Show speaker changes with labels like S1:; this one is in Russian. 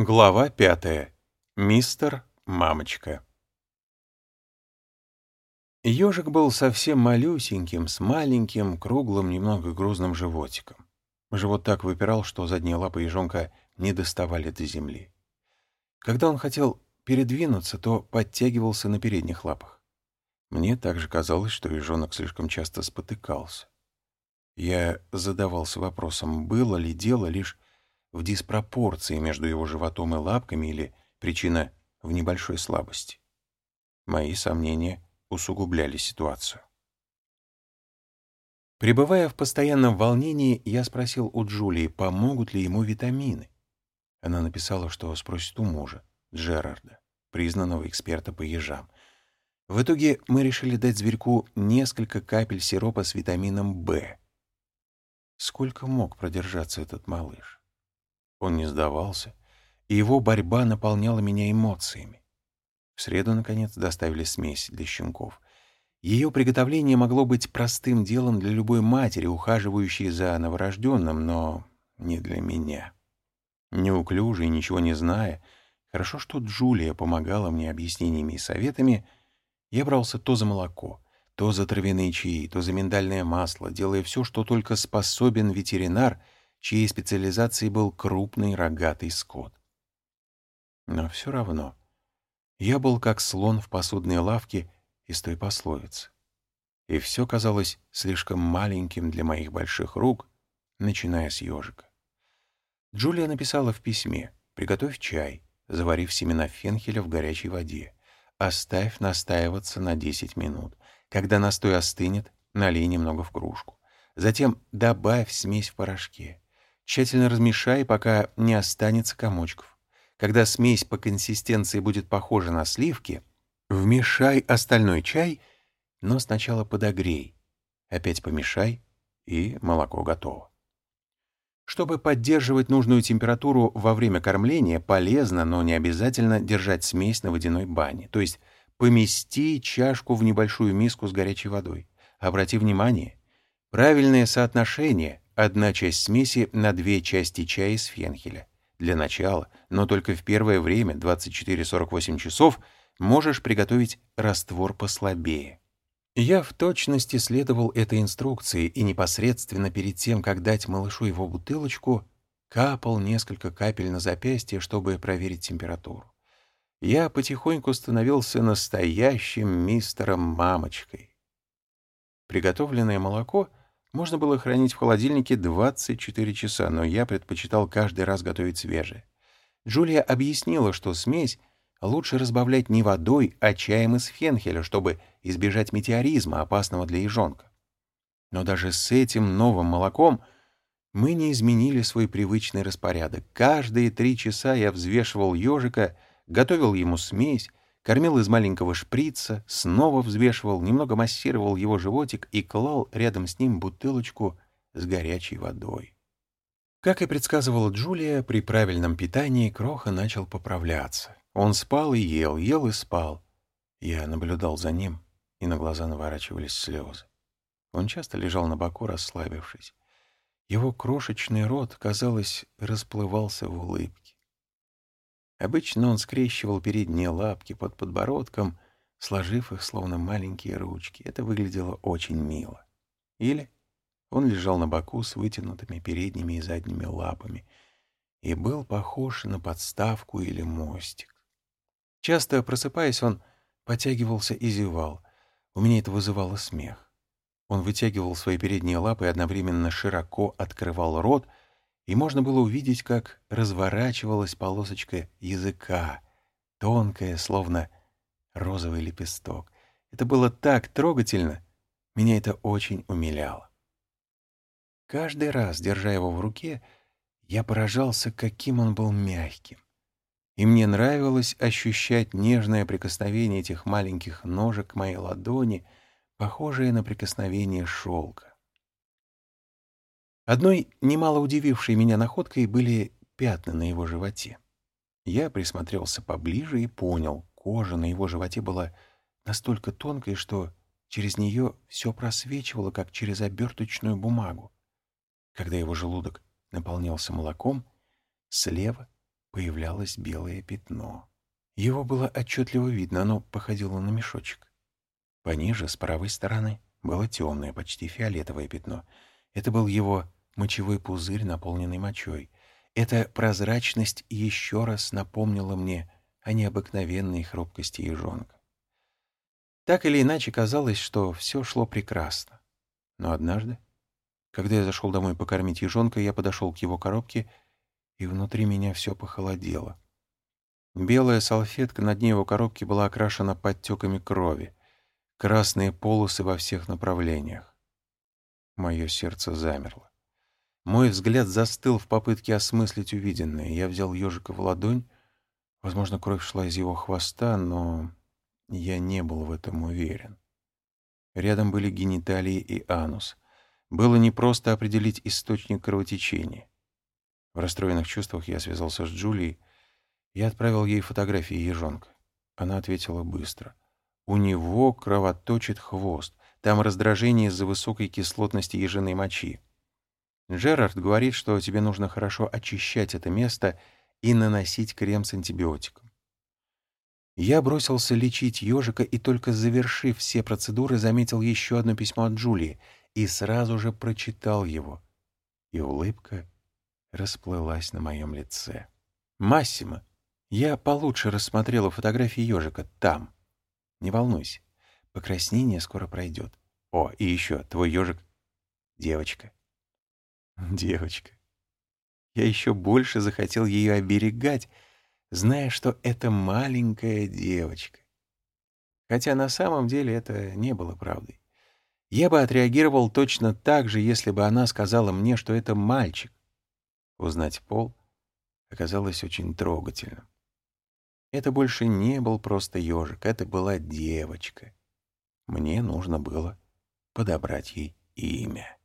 S1: Глава пятая. Мистер Мамочка. Ежик был совсем малюсеньким, с маленьким, круглым, немного грузным животиком. Живот так выпирал, что задние лапы ежонка не доставали до земли. Когда он хотел передвинуться, то подтягивался на передних лапах. Мне также казалось, что ежонок слишком часто спотыкался. Я задавался вопросом, было ли дело лишь в диспропорции между его животом и лапками или причина в небольшой слабости. Мои сомнения усугубляли ситуацию. Пребывая в постоянном волнении, я спросил у Джулии, помогут ли ему витамины. Она написала, что спросит у мужа, Джерарда, признанного эксперта по ежам. В итоге мы решили дать зверьку несколько капель сиропа с витамином В. Сколько мог продержаться этот малыш? Он не сдавался, и его борьба наполняла меня эмоциями. В среду, наконец, доставили смесь для щенков. Ее приготовление могло быть простым делом для любой матери, ухаживающей за новорожденным, но не для меня. Неуклюжий, ничего не зная, хорошо, что Джулия помогала мне объяснениями и советами, я брался то за молоко, то за травяные чаи, то за миндальное масло, делая все, что только способен ветеринар — чьей специализацией был крупный рогатый скот. Но все равно я был как слон в посудной лавке из той пословицы. И все казалось слишком маленьким для моих больших рук, начиная с ежика. Джулия написала в письме «Приготовь чай, заварив семена фенхеля в горячей воде. Оставь настаиваться на 10 минут. Когда настой остынет, налей немного в кружку. Затем добавь смесь в порошке. Тщательно размешай, пока не останется комочков. Когда смесь по консистенции будет похожа на сливки, вмешай остальной чай, но сначала подогрей. Опять помешай, и молоко готово. Чтобы поддерживать нужную температуру во время кормления, полезно, но не обязательно держать смесь на водяной бане. То есть помести чашку в небольшую миску с горячей водой. Обрати внимание, правильное соотношение Одна часть смеси на две части чая из фенхеля. Для начала, но только в первое время, 24-48 часов, можешь приготовить раствор послабее. Я в точности следовал этой инструкции и непосредственно перед тем, как дать малышу его бутылочку, капал несколько капель на запястье, чтобы проверить температуру. Я потихоньку становился настоящим мистером-мамочкой. Приготовленное молоко — можно было хранить в холодильнике 24 часа, но я предпочитал каждый раз готовить свежее. Джулия объяснила, что смесь лучше разбавлять не водой, а чаем из фенхеля, чтобы избежать метеоризма, опасного для ежонка. Но даже с этим новым молоком мы не изменили свой привычный распорядок. Каждые три часа я взвешивал ежика, готовил ему смесь, кормил из маленького шприца, снова взвешивал, немного массировал его животик и клал рядом с ним бутылочку с горячей водой. Как и предсказывала Джулия, при правильном питании Кроха начал поправляться. Он спал и ел, ел и спал. Я наблюдал за ним, и на глаза наворачивались слезы. Он часто лежал на боку, расслабившись. Его крошечный рот, казалось, расплывался в улыбке. Обычно он скрещивал передние лапки под подбородком, сложив их словно маленькие ручки. Это выглядело очень мило. Или он лежал на боку с вытянутыми передними и задними лапами и был похож на подставку или мостик. Часто просыпаясь, он потягивался и зевал. У меня это вызывало смех. Он вытягивал свои передние лапы и одновременно широко открывал рот — и можно было увидеть, как разворачивалась полосочка языка, тонкая, словно розовый лепесток. Это было так трогательно, меня это очень умиляло. Каждый раз, держа его в руке, я поражался, каким он был мягким. И мне нравилось ощущать нежное прикосновение этих маленьких ножек к моей ладони, похожее на прикосновение шелка. Одной немало удивившей меня находкой были пятна на его животе. Я присмотрелся поближе и понял, кожа на его животе была настолько тонкой, что через нее все просвечивало, как через оберточную бумагу. Когда его желудок наполнялся молоком, слева появлялось белое пятно. Его было отчетливо видно, оно походило на мешочек. Пониже, с правой стороны, было темное, почти фиолетовое пятно. Это был его мочевой пузырь, наполненный мочой. Эта прозрачность еще раз напомнила мне о необыкновенной хрупкости ежонка. Так или иначе казалось, что все шло прекрасно. Но однажды, когда я зашел домой покормить ежонка, я подошел к его коробке, и внутри меня все похолодело. Белая салфетка на дне его коробки была окрашена подтеками крови, красные полосы во всех направлениях. Мое сердце замерло. Мой взгляд застыл в попытке осмыслить увиденное. Я взял ежика в ладонь. Возможно, кровь шла из его хвоста, но я не был в этом уверен. Рядом были гениталии и анус. Было непросто определить источник кровотечения. В расстроенных чувствах я связался с Джулией, я отправил ей фотографии ежонка. Она ответила быстро. У него кровоточит хвост. Там раздражение из-за высокой кислотности ежиной мочи. Джерард говорит, что тебе нужно хорошо очищать это место и наносить крем с антибиотиком. Я бросился лечить ежика и только завершив все процедуры, заметил еще одно письмо от Джулии и сразу же прочитал его. И улыбка расплылась на моем лице. «Массимо, я получше рассмотрела фотографии ежика там. Не волнуйся, покраснение скоро пройдет. О, и еще, твой ежик — девочка. Девочка. Я еще больше захотел ее оберегать, зная, что это маленькая девочка. Хотя на самом деле это не было правдой. Я бы отреагировал точно так же, если бы она сказала мне, что это мальчик. Узнать пол оказалось очень трогательным. Это больше не был просто ежик, это была девочка. Мне нужно было подобрать ей имя.